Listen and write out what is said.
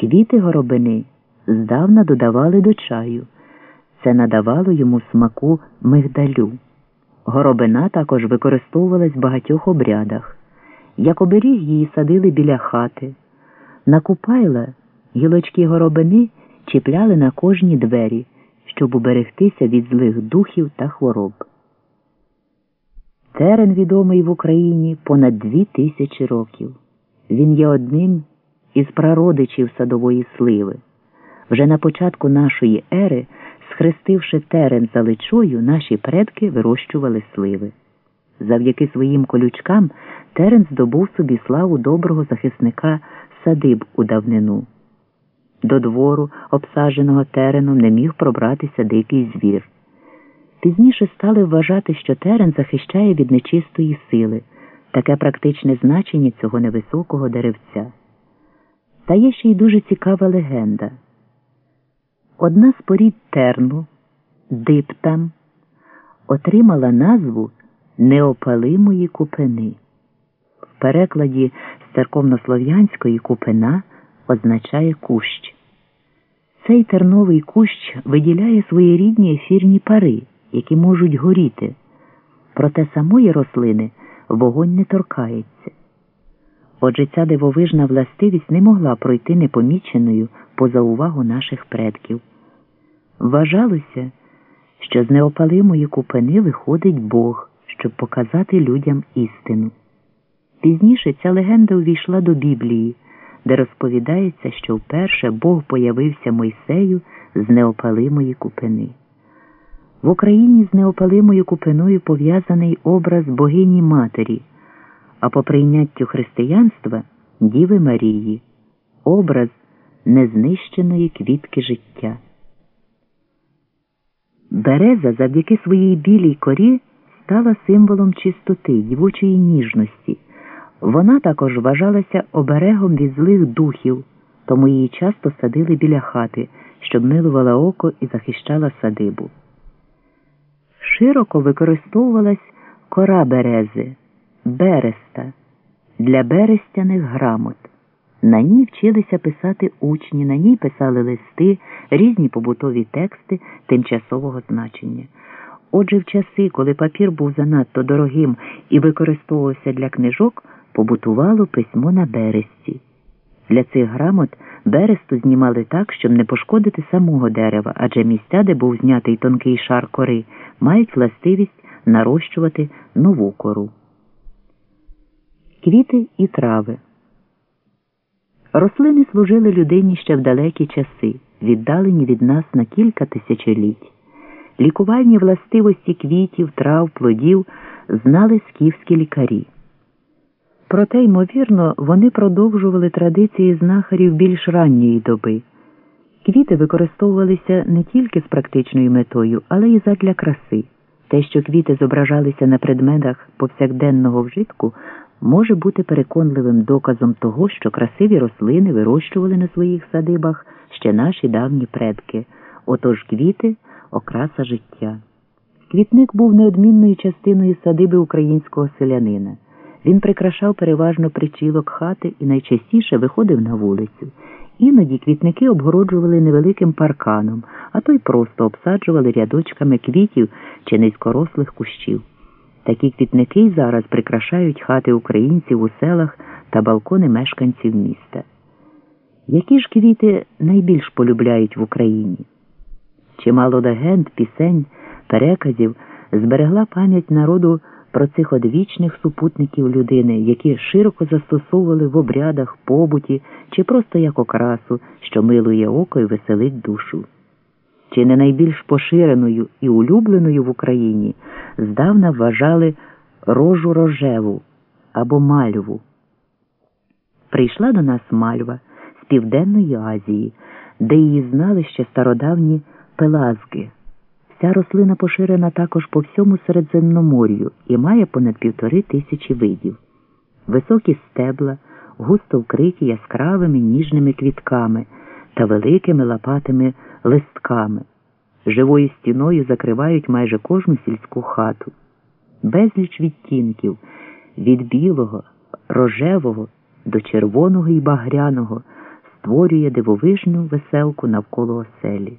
Квіти горобини здавна додавали до чаю. Це надавало йому смаку мигдалю. Горобина також використовувалась в багатьох обрядах. Як оберіг її садили біля хати. На купайла гілочки горобини чіпляли на кожні двері, щоб уберегтися від злих духів та хвороб. Терен відомий в Україні понад дві тисячі років. Він є одним із прародичів садової сливи. Вже на початку нашої ери, схрестивши терен за личою, наші предки вирощували сливи. Завдяки своїм колючкам терен здобув собі славу доброго захисника садиб у давнину. До двору, обсадженого тереном, не міг пробратися дикий звір. Пізніше стали вважати, що терен захищає від нечистої сили, таке практичне значення цього невисокого деревця. Та є ще й дуже цікава легенда. Одна з порід терну, диптам, отримала назву неопалимої купини. В перекладі з церковнослов'янської купина означає кущ. Цей терновий кущ виділяє своєрідні ефірні пари, які можуть горіти, проте самої рослини вогонь не торкається. Отже, ця дивовижна властивість не могла пройти непоміченою поза увагу наших предків. Вважалося, що з неопалимої купини виходить Бог, щоб показати людям істину. Пізніше ця легенда увійшла до Біблії, де розповідається, що вперше Бог появився Мойсею з неопалимої купини. В Україні з неопалимою купиною пов'язаний образ богині Матері а по прийняттю християнства Діви Марії, образ незнищеної квітки життя. Береза завдяки своїй білій корі стала символом чистоти, дівочої ніжності. Вона також вважалася оберегом від злих духів, тому її часто садили біля хати, щоб милувала око і захищала садибу. Широко використовувалась кора берези береста для берестяних грамот. На ній вчилися писати учні, на ній писали листи, різні побутові тексти тимчасового значення. Отже, в часи, коли папір був занадто дорогим і використовувався для книжок, побутувало письмо на бересті. Для цих грамот бересту знімали так, щоб не пошкодити самого дерева, адже місця, де був знятий тонкий шар кори, мають властивість нарощувати нову кору квіти і трави. Рослини служили людині ще в далекі часи, віддалені від нас на кілька тисячоліть. Лікувальні властивості квітів, трав, плодів знали скіфські лікарі. Проте, ймовірно, вони продовжували традиції знахарів більш ранньої доби. Квіти використовувалися не тільки з практичною метою, але й задля краси. Те, що квіти зображалися на предметах повсякденного вжитку, може бути переконливим доказом того, що красиві рослини вирощували на своїх садибах ще наші давні предки, отож квіти окраса життя. Квітник був неодмінною частиною садиби українського селянина. Він прикрашав переважно причілок хати і найчастіше виходив на вулицю. Іноді квітники обгороджували невеликим парканом, а то й просто обсаджували рядочками квітів чи низькорослих кущів. Такі квітники зараз прикрашають хати українців у селах та балкони мешканців міста. Які ж квіти найбільш полюбляють в Україні? Чимало легенд, пісень, переказів зберегла пам'ять народу про цих одвічних супутників людини, які широко застосовували в обрядах, побуті чи просто як окрасу, що милує око і веселить душу чи не найбільш поширеною і улюбленою в Україні, здавна вважали рожу рожеву або мальву. Прийшла до нас мальва з Південної Азії, де її знали ще стародавні пелазги. Ця рослина поширена також по всьому Середземномор'ю і має понад півтори тисячі видів. Високі стебла, густо вкриті яскравими ніжними квітками та великими лопатими листками. Живою стіною закривають майже кожну сільську хату, безліч відтінків від білого, рожевого до червоного і багряного. створює дивовижну веселку навколо оселі.